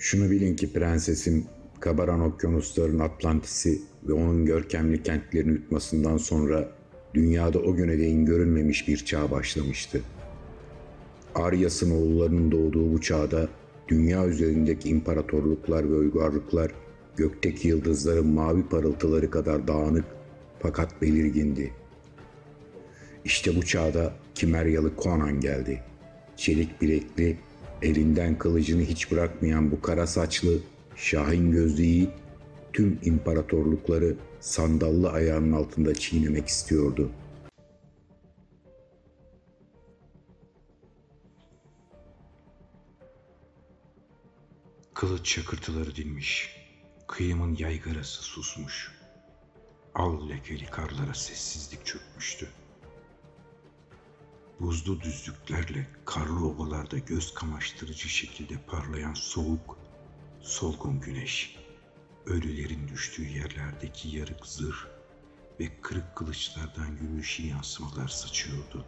Şunu bilin ki prensesim kabaran okyanusların Atlantis'i ve onun görkemli kentlerini yutmasından sonra dünyada o güne değin görülmemiş bir çağ başlamıştı. Aryas'ın oğullarının doğduğu bu çağda dünya üzerindeki imparatorluklar ve uygarlıklar gökteki yıldızların mavi parıltıları kadar dağınık fakat belirgindi. İşte bu çağda Kimeryalı Conan geldi. Çelik bilekli, elinden kılıcını hiç bırakmayan bu kara saçlı, şahin gözlü yiğit tüm imparatorlukları sandallı ayağının altında çiğnemek istiyordu. Kılıç çakırtıları dinmiş, kıyımın yaygarası susmuş. Al lekeli karlara sessizlik çökmüştü. Buzlu düzlüklerle karlı ovalarda göz kamaştırıcı şekilde parlayan soğuk, solgun güneş, ölülerin düştüğü yerlerdeki yarık zırh ve kırık kılıçlardan gümüşü yansımalar saçıyordu.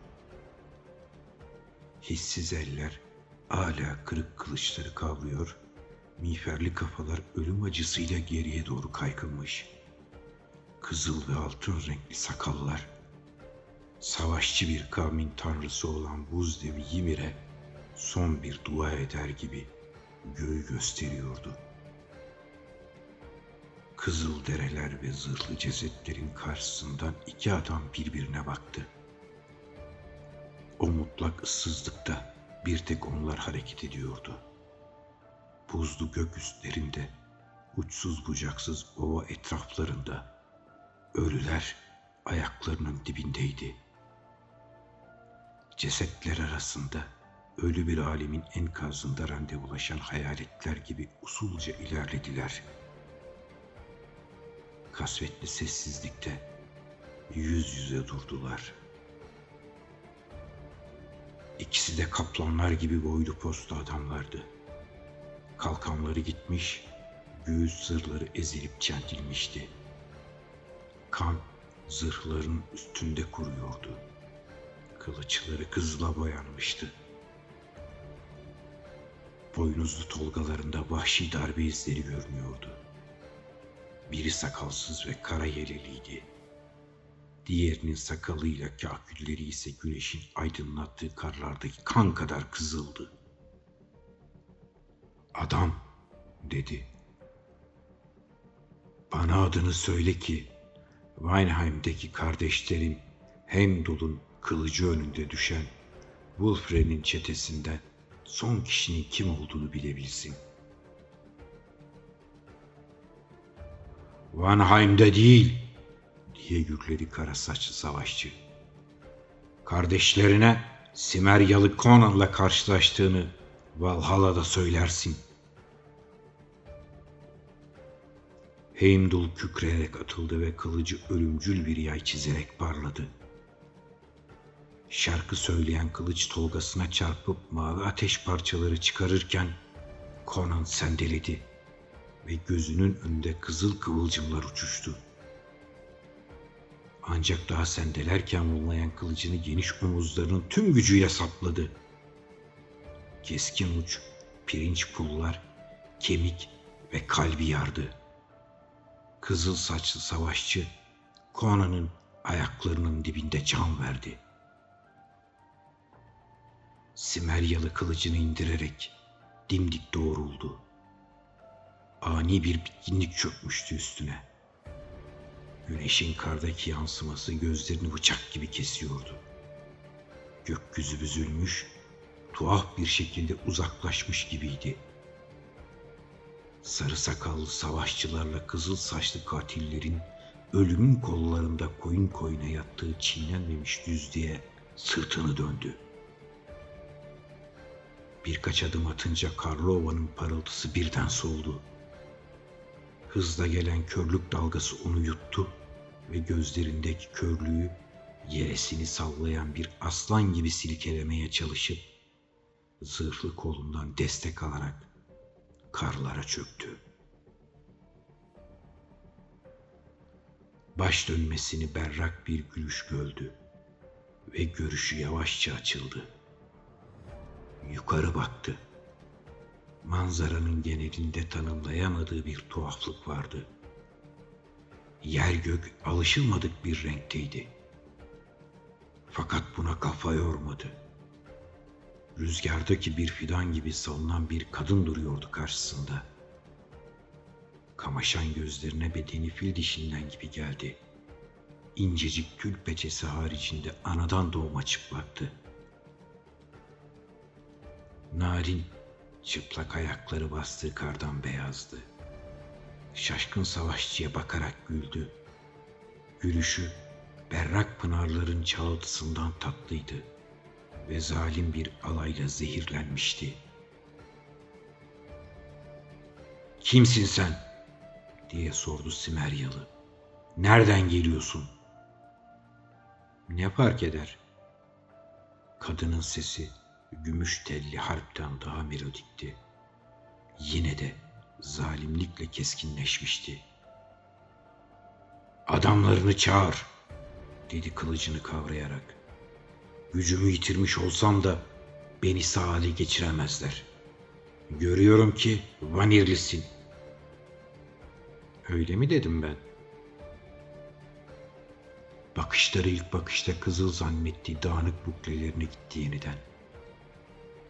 Hissiz eller hala kırık kılıçları kavruyor, miğferli kafalar ölüm acısıyla geriye doğru kaykılmış. Kızıl ve altın renkli sakallar, savaşçı bir kavmin tanrısı olan buz devi Ymir'e son bir dua eder gibi göğü gösteriyordu. Kızıl dereler ve zırhlı cesetlerin karşısından iki adam birbirine baktı. O mutlak ıssızlıkta bir tek onlar hareket ediyordu. Buzlu gök üstlerinde, uçsuz bucaksız ova etraflarında ölüler ayaklarının dibindeydi. Cesetler arasında ölü bir alimin enkazında randevulaşan hayaletler gibi usulca ilerlediler. Kasvetli sessizlikte yüz yüze durdular. İkisi de kaplanlar gibi boylu postu adamlardı. Kalkanları gitmiş, göğüs sırları ezilip çentilmişti. Kan zırhların üstünde kuruyordu. Kılıçları kızla boyanmıştı. Boynuzlu tolgalarında vahşi darbe izleri görünüyordu. Biri sakalsız ve kara yeleliydi. Diğerinin sakalıyla kahkülleri ise güneşin aydınlattığı karlardaki kan kadar kızıldı. Adam dedi. Bana adını söyle ki Weinheim'deki kardeşlerim Heimdall'un kılıcı önünde düşen Wulfren'in çetesinden son kişinin kim olduğunu bilebilsin. Vanheim'de değil diye gürledi kara saçlı savaşçı. Kardeşlerine Simeryalı Conan'la karşılaştığını Valhalla'da söylersin. Heimdall kükreyerek atıldı ve kılıcı ölümcül bir yay çizerek parladı. Şarkı söyleyen kılıç tolgasına çarpıp mavi ateş parçaları çıkarırken Conan sendeledi ve gözünün önünde kızıl kıvılcımlar uçuştu. Ancak daha sendelerken vurulayan kılıcını geniş omuzlarının tüm gücüyle sapladı. Keskin uç, pirinç pullar, kemik ve kalbi yardı. Kızıl saçlı savaşçı Conan'ın ayaklarının dibinde can verdi. Simeryalı kılıcını indirerek dimdik doğruldu. Ani bir bitkinlik çökmüştü üstüne. Güneşin kardaki yansıması gözlerini bıçak gibi kesiyordu. Gökyüzü büzülmüş, tuhaf bir şekilde uzaklaşmış gibiydi. Sarı sakallı savaşçılarla kızıl saçlı katillerin ölümün kollarında koyun koyuna yattığı çiğnenmemiş düzlüğe sırtını döndü. Birkaç adım atınca Karlova'nın parıltısı birden soldu. Hızla gelen körlük dalgası onu yuttu ve gözlerindeki körlüğü yeresini sallayan bir aslan gibi silkelemeye çalışıp zırhlı kolundan destek alarak karlara çöktü. Baş dönmesini berrak bir gülüş gördü ve görüşü yavaşça açıldı. Yukarı baktı. manzaranın genelinde tanımlayamadığı bir tuhaflık vardı. Yer gök alışılmadık bir renkteydi. Fakat buna kafa yormadı. Rüzgardaki bir fidan gibi salınan bir kadın duruyordu karşısında. Kamaşan gözlerine bedeni fil dişinden gibi geldi. İncecik tül peçesi haricinde anadan doğma çıplaktı. Narin, çıplak ayakları bastığı kardan beyazdı. Şaşkın savaşçıya bakarak güldü. Gülüşü berrak pınarların çalıtısından tatlıydı ve zalim bir alayla zehirlenmişti. Kimsin sen? diye sordu Simeryalı. Nereden geliyorsun? Ne fark eder? Kadının sesi gümüş telli harpten daha melodikti. Yine de zalimlikle keskinleşmişti. Adamlarını çağır, dedi kılıcını kavrayarak. Gücümü yitirmiş olsam da beni sağ geçiremezler. Görüyorum ki vanirlisin. Öyle mi dedim ben? Bakışları ilk bakışta kızıl zannettiği dağınık buklelerine gitti yeniden.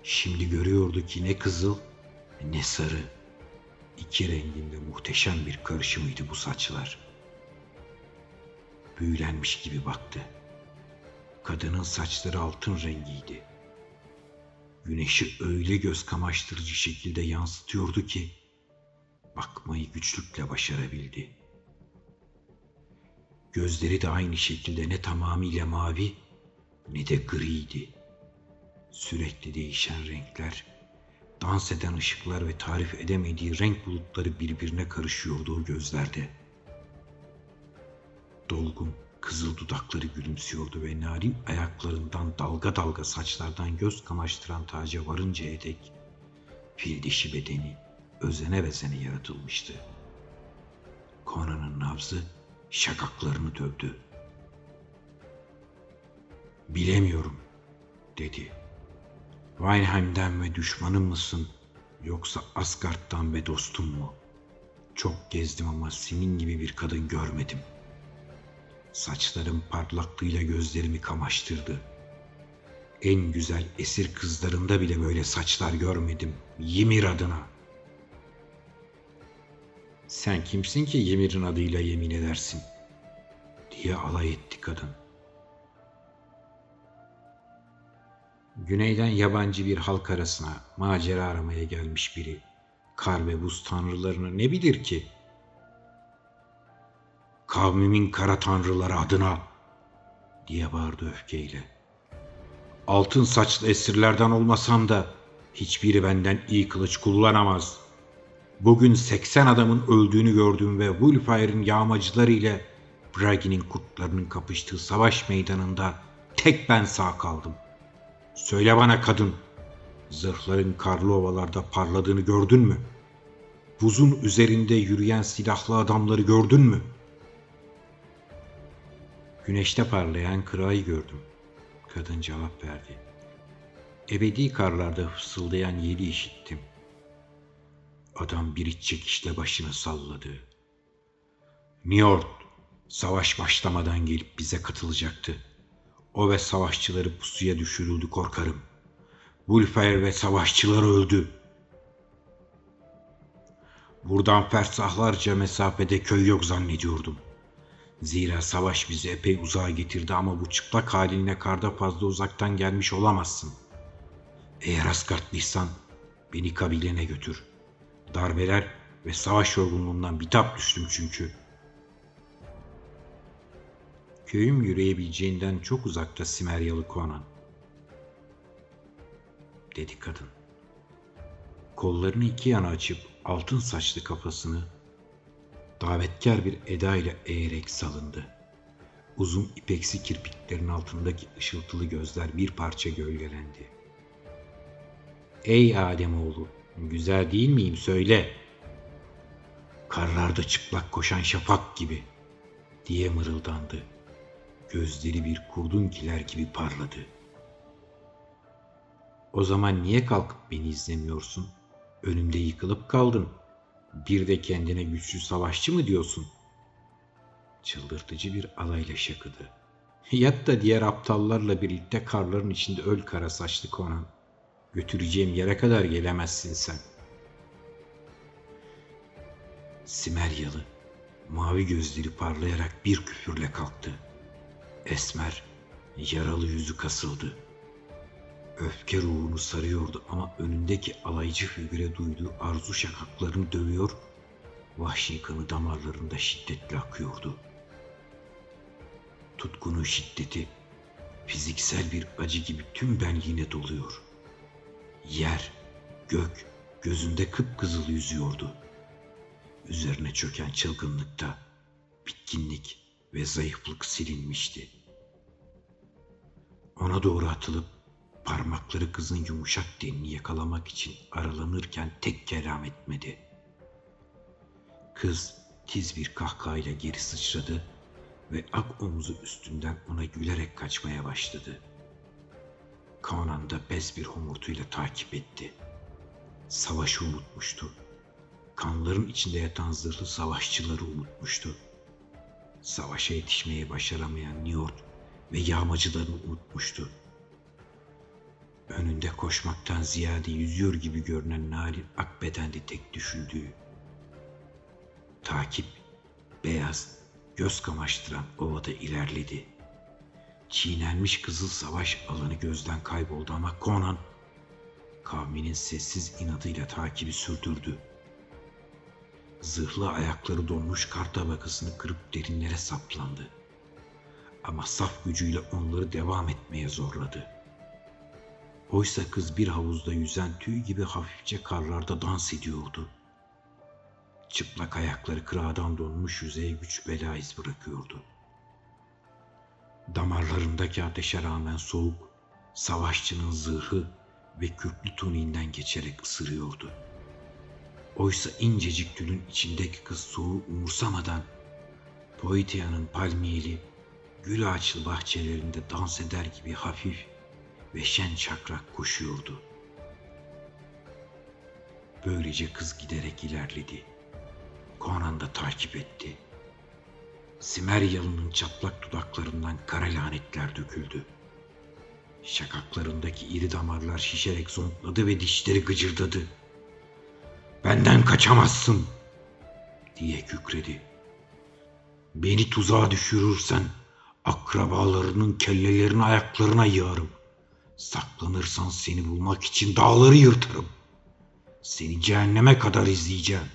Şimdi görüyordu ki ne kızıl ne sarı. İki renginde muhteşem bir karışımıydı bu saçlar. Büyülenmiş gibi baktı. Kadının saçları altın rengiydi. Güneşi öyle göz kamaştırıcı şekilde yansıtıyordu ki bakmayı güçlükle başarabildi. Gözleri de aynı şekilde ne tamamıyla mavi ne de griydi. Sürekli değişen renkler, dans eden ışıklar ve tarif edemediği renk bulutları birbirine karışıyordu o gözlerde. Dolgun, kızıl dudakları gülümsüyordu ve narin ayaklarından dalga dalga saçlardan göz kamaştıran taca varıncaya dek fil dişi bedeni özene bezene yaratılmıştı. Conan'ın nabzı şakaklarını dövdü. Bilemiyorum, dedi. Weinheim'den ve düşmanım mısın yoksa Asgard'dan ve dostum mu? Çok gezdim ama senin gibi bir kadın görmedim. Saçların parlaklığıyla gözlerimi kamaştırdı. En güzel esir kızlarında bile böyle saçlar görmedim. Ymir adına. Sen kimsin ki Ymir'in adıyla yemin edersin? diye alay etti kadın. Güneyden yabancı bir halk arasına macera aramaya gelmiş biri. Kar ve buz tanrılarını ne bilir ki? Kavmimin kara tanrıları adına diye bağırdı öfkeyle. Altın saçlı esirlerden olmasam da hiçbiri benden iyi kılıç kullanamaz. Bugün 80 adamın öldüğünü gördüm ve Wolfire'ın yağmacıları ile Bragi'nin kurtlarının kapıştığı savaş meydanında tek ben sağ kaldım. Söyle bana kadın, zırhların karlı ovalarda parladığını gördün mü? Buzun üzerinde yürüyen silahlı adamları gördün mü? Güneşte parlayan kırayı gördüm. Kadın cevap verdi. Ebedi karlarda fısıldayan yeli işittim. Adam bir iç çekişle başını salladı. Niort, savaş başlamadan gelip bize katılacaktı. O ve savaşçıları pusuya düşürüldü korkarım. Bulfer ve savaşçılar öldü. Buradan fersahlarca mesafede köy yok zannediyordum. Zira savaş bizi epey uzağa getirdi ama bu çıplak haline karda fazla uzaktan gelmiş olamazsın. Eğer Asgardlıysan beni kabilene götür. Darbeler ve savaş yorgunluğundan bitap düştüm çünkü. Köyüm yürüyebileceğinden çok uzakta Simeryalı Conan. Dedi kadın. Kollarını iki yana açıp altın saçlı kafasını davetkar bir eda ile eğerek salındı. Uzun ipeksi kirpiklerin altındaki ışıltılı gözler bir parça gölgelendi. Ey Ademoğlu, güzel değil miyim söyle. Karlarda çıplak koşan şafak gibi diye mırıldandı. Gözleri bir kurdunkiler gibi parladı. O zaman niye kalkıp beni izlemiyorsun? Önümde yıkılıp kaldın. Bir de kendine güçlü savaşçı mı diyorsun? Çıldırtıcı bir alayla şakıdı. Yat da diğer aptallarla birlikte karların içinde öl kara saçlı Conan. Götüreceğim yere kadar gelemezsin sen. Simeryalı, mavi gözleri parlayarak bir küfürle kalktı. Esmer, yaralı yüzü kasıldı. Öfke ruhunu sarıyordu ama önündeki alaycı figüre duyduğu arzu şakaklarını dövüyor, vahşi kanı damarlarında şiddetle akıyordu. Tutkunun şiddeti, fiziksel bir acı gibi tüm benliğine doluyor. Yer, gök, gözünde kıpkızıl yüzüyordu. Üzerine çöken çılgınlıkta bitkinlik ve zayıflık silinmişti. Ona doğru atılıp parmakları kızın yumuşak denini yakalamak için aralanırken tek kelam etmedi. Kız tiz bir kahkahayla geri sıçradı ve ak omuzu üstünden ona gülerek kaçmaya başladı. Conan da bez bir homurtuyla takip etti. Savaşı unutmuştu. Kanların içinde yatan zırhlı savaşçıları unutmuştu. Savaşa yetişmeyi başaramayan Niort ve yağmacılarını unutmuştu. Önünde koşmaktan ziyade yüzüyor gibi görünen narin akbedendi tek düşündüğü. Takip, beyaz, göz kamaştıran ovada ilerledi. Çiğnenmiş kızıl savaş alanı gözden kayboldu ama Conan kavminin sessiz inadıyla takibi sürdürdü. Zırhlı ayakları donmuş kar tabakasını kırıp derinlere saplandı. Ama saf gücüyle onları devam etmeye zorladı. Oysa kız bir havuzda yüzen tüy gibi hafifçe karlarda dans ediyordu. Çıplak ayakları kırağdan donmuş yüzeye güç bela iz bırakıyordu. Damarlarındaki ateşe rağmen soğuk, savaşçının zırhı ve kürklü tuniğinden geçerek ısırıyordu. Oysa incecik tülün içindeki kız soğuğu umursamadan Poitia'nın palmiyeli, gül ağaçlı bahçelerinde dans eder gibi hafif ve şen çakrak koşuyordu. Böylece kız giderek ilerledi. Conan da takip etti. Simeryalı'nın çatlak dudaklarından kara lanetler döküldü. Şakaklarındaki iri damarlar şişerek zonkladı ve dişleri gıcırdadı. Benden kaçamazsın diye kükredi. Beni tuzağa düşürürsen akrabalarının kellelerini ayaklarına yığarım. Saklanırsan seni bulmak için dağları yırtarım. Seni cehenneme kadar izleyeceğim.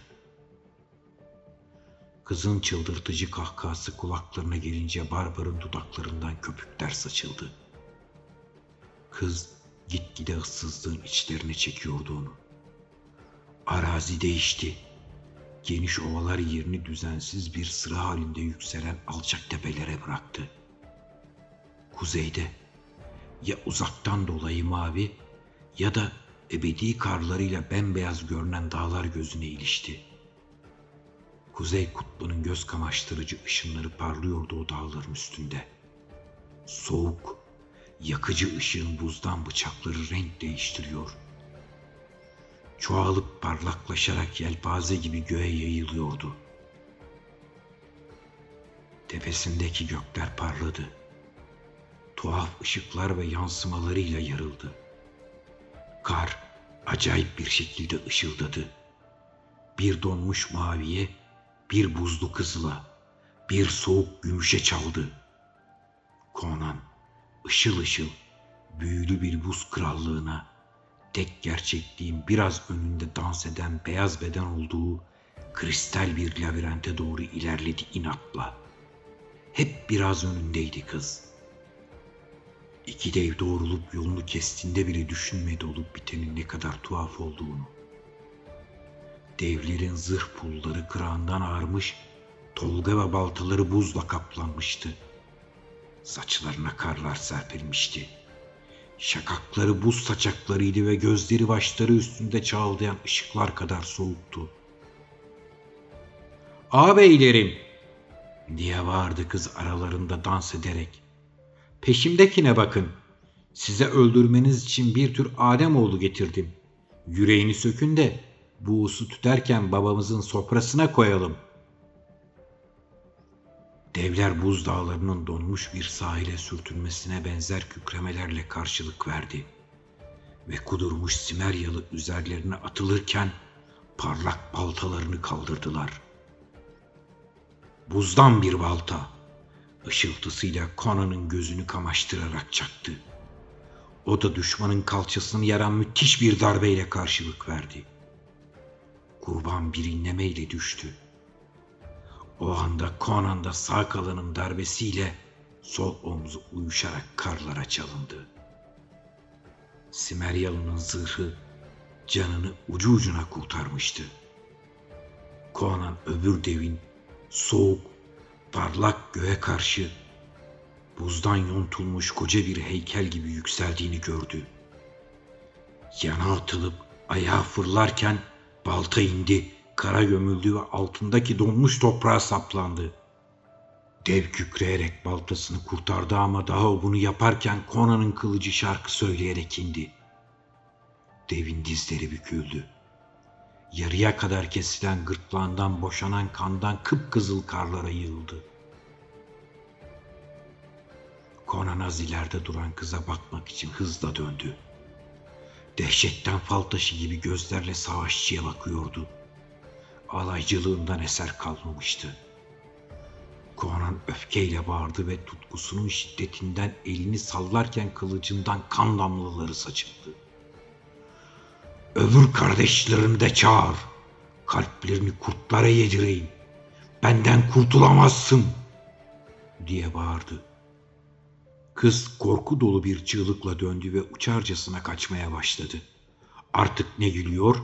Kızın çıldırtıcı kahkahası kulaklarına gelince Barbar'ın dudaklarından köpükler saçıldı. Kız gitgide ıssızlığın içlerine çekiyordu onu. Arazi değişti. Geniş ovalar yerini düzensiz bir sıra halinde yükselen alçak tepelere bıraktı. Kuzeyde ya uzaktan dolayı mavi ya da ebedi karlarıyla bembeyaz görünen dağlar gözüne ilişti. Kuzey kutbunun göz kamaştırıcı ışınları parlıyordu o dağların üstünde. Soğuk, yakıcı ışığın buzdan bıçakları renk değiştiriyor. Çoğalıp parlaklaşarak yelpaze gibi göğe yayılıyordu. Tepesindeki gökler parladı. Tuhaf ışıklar ve yansımalarıyla yarıldı. Kar acayip bir şekilde ışıldadı. Bir donmuş maviye, bir buzlu kızıla, bir soğuk gümüşe çaldı. Conan ışıl ışıl büyülü bir buz krallığına, tek gerçekliğin biraz önünde dans eden beyaz beden olduğu kristal bir labirente doğru ilerledi inatla. Hep biraz önündeydi kız. İki dev doğrulup yolunu kestiğinde bile düşünmedi olup bitenin ne kadar tuhaf olduğunu. Devlerin zırh pulları kırağından ağarmış, tolga ve baltaları buzla kaplanmıştı. Saçlarına karlar serpilmişti. Şakakları buz saçaklarıydı ve gözleri başları üstünde çağıldayan ışıklar kadar soğuktu. Ağabeylerim diye bağırdı kız aralarında dans ederek. Peşimdekine bakın. Size öldürmeniz için bir tür Adem oğlu getirdim. Yüreğini sökün de buğusu tüterken babamızın sofrasına koyalım. Devler buzdağlarının donmuş bir sahile sürtünmesine benzer kükremelerle karşılık verdi. Ve kudurmuş Simeryalı üzerlerine atılırken parlak baltalarını kaldırdılar. Buzdan bir balta, ışıltısıyla Conan'ın gözünü kamaştırarak çaktı. O da düşmanın kalçasını yaran müthiş bir darbeyle karşılık verdi. Kurban bir inlemeyle düştü. O anda Conan da sağ kalanın darbesiyle sol omzu uyuşarak karlara çalındı. Simeryalı'nın zırhı canını ucu ucuna kurtarmıştı. Conan öbür devin soğuk, parlak göğe karşı buzdan yontulmuş koca bir heykel gibi yükseldiğini gördü. Yana atılıp ayağa fırlarken balta indi, kara gömüldü ve altındaki donmuş toprağa saplandı. Dev kükreyerek baltasını kurtardı ama daha bunu yaparken Conan'ın kılıcı şarkı söyleyerek indi. Devin dizleri büküldü. Yarıya kadar kesilen gırtlağından boşanan kandan kıpkızıl karlara yığıldı. Conan az ileride duran kıza bakmak için hızla döndü. Dehşetten fal taşı gibi gözlerle savaşçıya bakıyordu. Alaycılığından eser kalmamıştı. Conan öfkeyle bağırdı ve tutkusunun şiddetinden elini sallarken kılıcından kan damlaları saçıldı. Öbür kardeşlerimi de çağır. Kalplerini kurtlara yedireyim. Benden kurtulamazsın diye bağırdı. Kız korku dolu bir çığlıkla döndü ve uçarcasına kaçmaya başladı. Artık ne gülüyor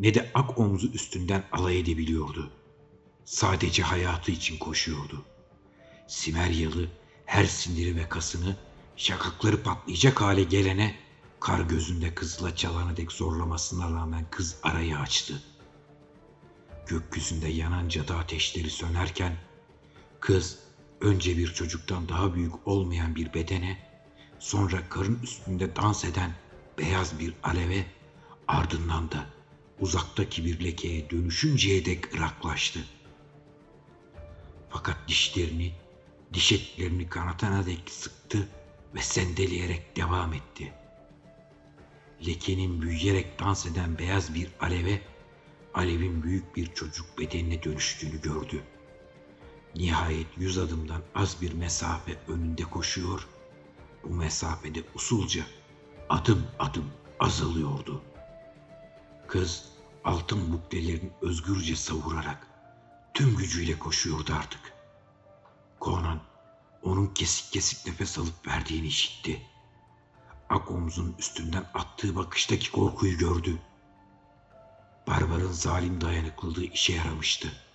ne de ak omzu üstünden alay edebiliyordu. Sadece hayatı için koşuyordu. Simeryalı her sindiri ve kasını şakakları patlayacak hale gelene kar gözünde kızla çalana dek zorlamasına rağmen kız arayı açtı. Gökyüzünde yanan cadı ateşleri sönerken kız önce bir çocuktan daha büyük olmayan bir bedene, sonra karın üstünde dans eden beyaz bir aleve, ardından da uzaktaki bir lekeye dönüşünceye dek ıraklaştı. Fakat dişlerini, diş etlerini kanatana dek sıktı ve sendeleyerek devam etti. Lekenin büyüyerek dans eden beyaz bir aleve, alevin büyük bir çocuk bedenine dönüştüğünü gördü.'' Nihayet yüz adımdan az bir mesafe önünde koşuyor. Bu mesafede usulca adım adım azalıyordu. Kız altın buklelerini özgürce savurarak tüm gücüyle koşuyordu artık. Conan onun kesik kesik nefes alıp verdiğini işitti. Ak omzunun üstünden attığı bakıştaki korkuyu gördü. Barbarın zalim dayanıklılığı işe yaramıştı.''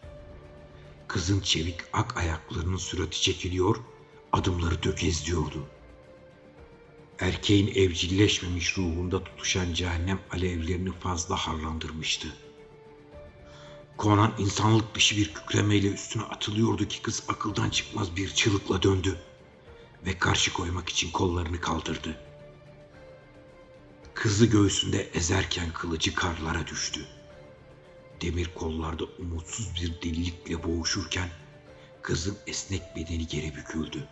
Kızın çevik ak ayaklarının sürati çekiliyor, adımları tökezliyordu. Erkeğin evcilleşmemiş ruhunda tutuşan cehennem alevlerini fazla harlandırmıştı. Conan insanlık dışı bir kükremeyle üstüne atılıyordu ki kız akıldan çıkmaz bir çığlıkla döndü ve karşı koymak için kollarını kaldırdı. Kızı göğsünde ezerken kılıcı karlara düştü demir kollarda umutsuz bir delilikle boğuşurken kızın esnek bedeni geri büküldü.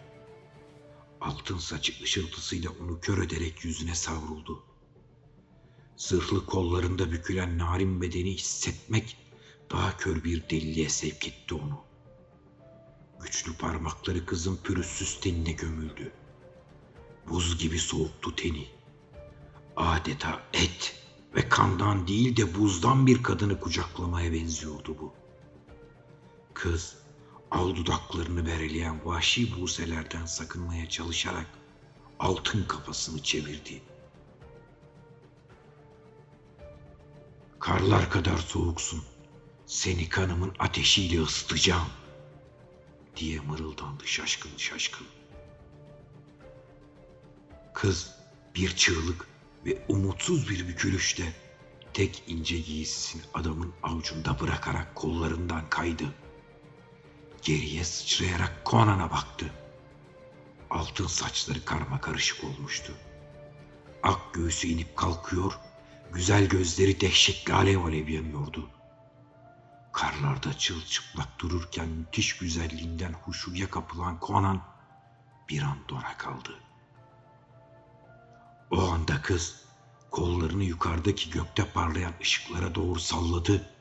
Altın saçı ışıltısıyla onu kör ederek yüzüne savruldu. Zırhlı kollarında bükülen narin bedeni hissetmek daha kör bir deliliğe sevk etti onu. Güçlü parmakları kızın pürüzsüz tenine gömüldü. Buz gibi soğuktu teni. Adeta et ve kandan değil de buzdan bir kadını kucaklamaya benziyordu bu. Kız al dudaklarını bereleyen vahşi buselerden sakınmaya çalışarak altın kafasını çevirdi. Karlar kadar soğuksun. Seni kanımın ateşiyle ısıtacağım diye mırıldandı şaşkın şaşkın. Kız bir çığlık ve umutsuz bir bükülüşte tek ince giysisini adamın avucunda bırakarak kollarından kaydı. Geriye sıçrayarak Conan'a baktı. Altın saçları karma karışık olmuştu. Ak göğsü inip kalkıyor, Güzel gözleri dehşetli alev alev yanıyordu. Karlarda çılçıplak dururken müthiş güzelliğinden huşuya kapılan Conan bir an dona kaldı. O anda kız kollarını yukarıdaki gökte parlayan ışıklara doğru salladı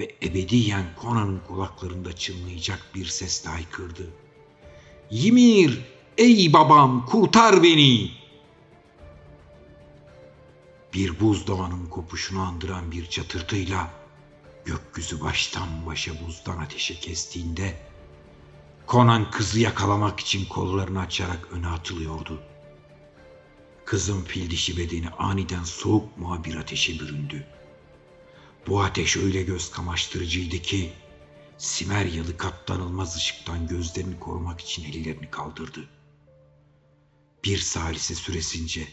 ve ebediyen Conan'ın kulaklarında çınlayacak bir sesle haykırdı. Ymir, ey babam kurtar beni! Bir buzdağının kopuşunu andıran bir çatırtıyla gökyüzü baştan başa buzdan ateşe kestiğinde Conan kızı yakalamak için kollarını açarak öne atılıyordu. Kızın fil dişi bedeni aniden soğuk muhabir ateşe büründü. Bu ateş öyle göz kamaştırıcıydı ki Simeryalı katlanılmaz ışıktan gözlerini korumak için ellerini kaldırdı. Bir salise süresince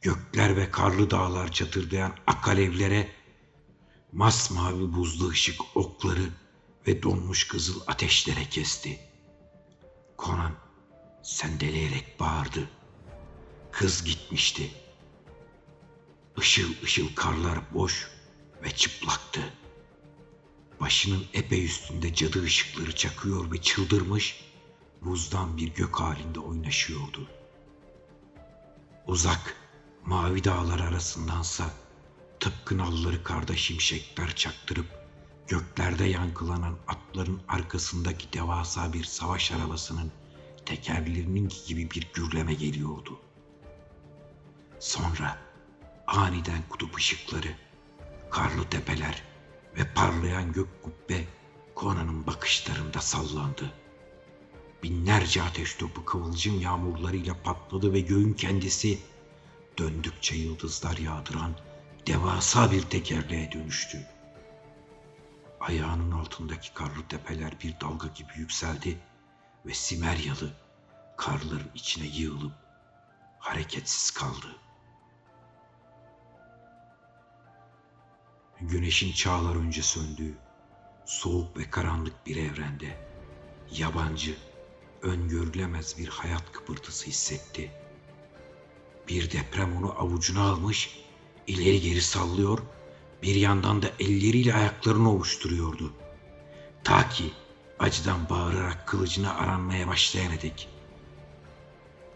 gökler ve karlı dağlar çatırdayan ak alevlere masmavi buzlu ışık okları ve donmuş kızıl ateşlere kesti. Conan sendeleyerek bağırdı. Kız gitmişti. Işıl ışıl karlar boş ve çıplaktı. Başının epey üstünde cadı ışıkları çakıyor ve çıldırmış, buzdan bir gök halinde oynaşıyordu. Uzak, mavi dağlar arasındansa tıpkı nalları karda şimşekler çaktırıp göklerde yankılanan atların arkasındaki devasa bir savaş arabasının tekerlerinin gibi bir gürleme geliyordu. Sonra aniden kutup ışıkları, karlı tepeler ve parlayan gök kubbe Conan'ın bakışlarında sallandı. Binlerce ateş topu kıvılcım yağmurlarıyla patladı ve göğün kendisi döndükçe yıldızlar yağdıran devasa bir tekerleğe dönüştü. Ayağının altındaki karlı tepeler bir dalga gibi yükseldi ve Simeryalı karların içine yığılıp hareketsiz kaldı. Güneşin çağlar önce söndüğü, soğuk ve karanlık bir evrende yabancı, öngörülemez bir hayat kıpırtısı hissetti. Bir deprem onu avucuna almış, ileri geri sallıyor, bir yandan da elleriyle ayaklarını ovuşturuyordu. Ta ki acıdan bağırarak kılıcını aranmaya başlayana dek.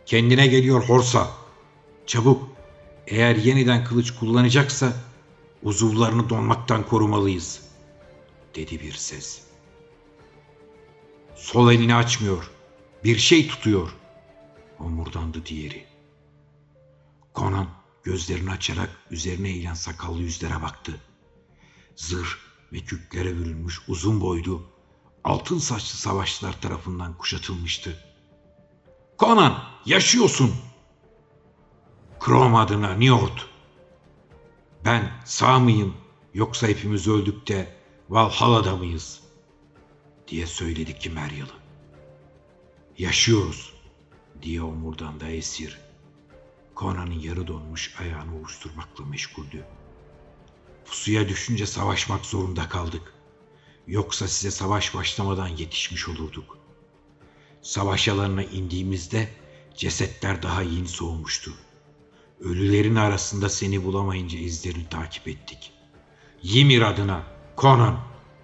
Kendine geliyor Horsa. Çabuk, eğer yeniden kılıç kullanacaksa uzuvlarını donmaktan korumalıyız, dedi bir ses. Sol elini açmıyor, bir şey tutuyor, omurdandı diğeri. Conan gözlerini açarak üzerine eğilen sakallı yüzlere baktı. Zırh ve küklere bürünmüş uzun boylu, altın saçlı savaşçılar tarafından kuşatılmıştı. Conan, yaşıyorsun! Krom adına Niort. Ben sağ mıyım yoksa hepimiz öldük de Valhalla'da mıyız? diye söyledi Kimeryalı. Yaşıyoruz diye omurdan esir. Conan'ın yarı donmuş ayağını ovuşturmakla meşguldü. Pusuya düşünce savaşmak zorunda kaldık. Yoksa size savaş başlamadan yetişmiş olurduk. Savaş alanına indiğimizde cesetler daha yeni soğumuştu. Ölülerin arasında seni bulamayınca izlerini takip ettik. Ymir adına Conan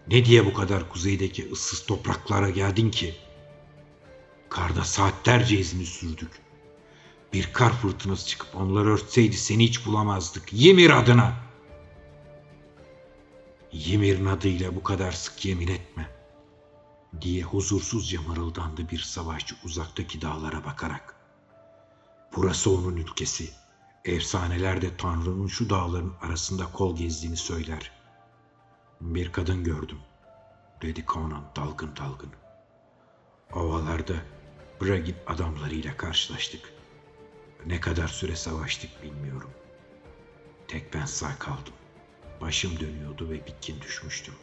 ne diye bu kadar kuzeydeki ıssız topraklara geldin ki? Karda saatlerce izini sürdük. Bir kar fırtınası çıkıp onları örtseydi seni hiç bulamazdık. Ymir adına. Ymir'in adıyla bu kadar sık yemin etme. Diye huzursuzca mırıldandı bir savaşçı uzaktaki dağlara bakarak. Burası onun ülkesi. Efsanelerde Tanrı'nın şu dağların arasında kol gezdiğini söyler. Bir kadın gördüm, dedi Conan dalgın dalgın. Ovalarda Bragin adamlarıyla karşılaştık. Ne kadar süre savaştık bilmiyorum. Tek ben sağ kaldım. Başım dönüyordu ve bitkin düşmüştüm.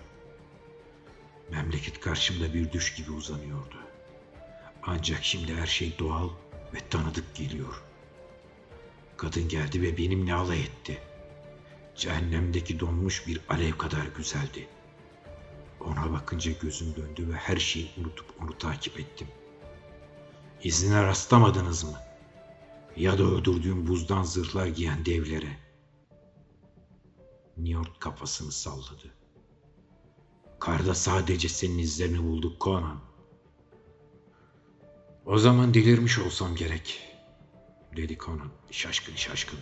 Memleket karşımda bir düş gibi uzanıyordu. Ancak şimdi her şey doğal ve tanıdık geliyor. Kadın geldi ve benimle alay etti. Cehennemdeki donmuş bir alev kadar güzeldi. Ona bakınca gözüm döndü ve her şeyi unutup onu takip ettim. İzine rastlamadınız mı? Ya da öldürdüğüm buzdan zırhlar giyen devlere. Niort kafasını salladı. Karda sadece senin izlerini bulduk Conan. O zaman delirmiş olsam gerek, dedi Conan şaşkın şaşkın.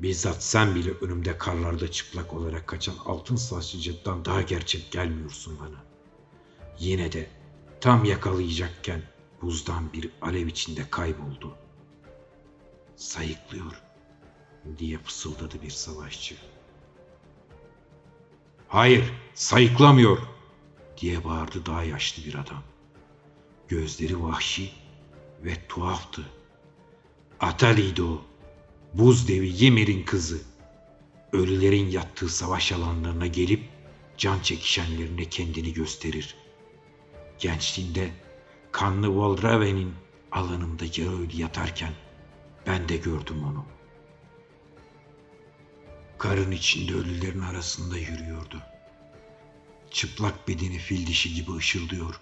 Bizzat sen bile önümde karlarda çıplak olarak kaçan altın saçlıcıktan daha gerçek gelmiyorsun bana. Yine de tam yakalayacakken buzdan bir alev içinde kayboldu. Sayıklıyor diye fısıldadı bir savaşçı. Hayır, sayıklamıyor diye bağırdı daha yaşlı bir adam. Gözleri vahşi ve tuhaftı. Atali'ydi o. Buz devi Ymir'in kızı. Ölülerin yattığı savaş alanlarına gelip can çekişenlerine kendini gösterir. Gençliğinde kanlı Voldraven'in alanında yarı ölü yatarken ben de gördüm onu. Karın içinde ölülerin arasında yürüyordu. Çıplak bedeni fil dişi gibi ışıldıyor.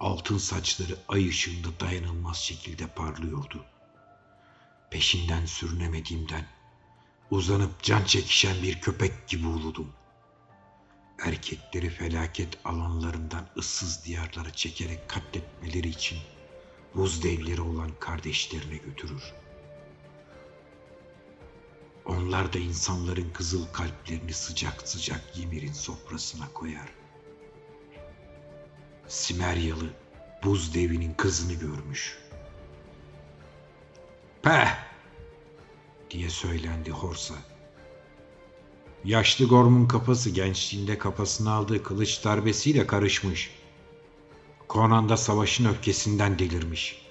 Altın saçları ay ışığında dayanılmaz şekilde parlıyordu. Peşinden sürünemediğimden uzanıp can çekişen bir köpek gibi uludum. Erkekleri felaket alanlarından ıssız diyarlara çekerek katletmeleri için buz devleri olan kardeşlerine götürür. Onlar da insanların kızıl kalplerini sıcak sıcak Ymir'in sofrasına koyar. Simeryalı buz devinin kızını görmüş. Peh! diye söylendi Horsa. Yaşlı Gorm'un kafası gençliğinde kafasına aldığı kılıç darbesiyle karışmış. Conan da savaşın öfkesinden delirmiş.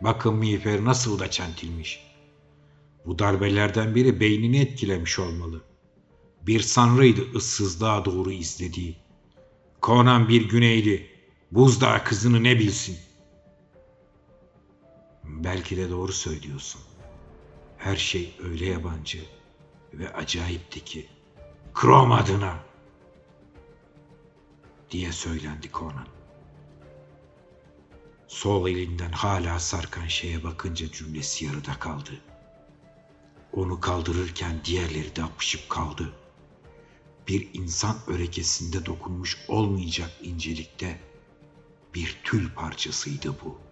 Bakın miğfer nasıl da çentilmiş. Bu darbelerden biri beynini etkilemiş olmalı. Bir sanrıydı ıssızlığa doğru izlediği. Conan bir güneyli, buzdağı kızını ne bilsin? Belki de doğru söylüyorsun. Her şey öyle yabancı ve acayipti ki. Krom adına diye söylendi Conan. Sol elinden hala sarkan şeye bakınca cümlesi yarıda kaldı. Onu kaldırırken diğerleri de apışıp kaldı. Bir insan örekesinde dokunmuş olmayacak incelikte bir tül parçasıydı bu.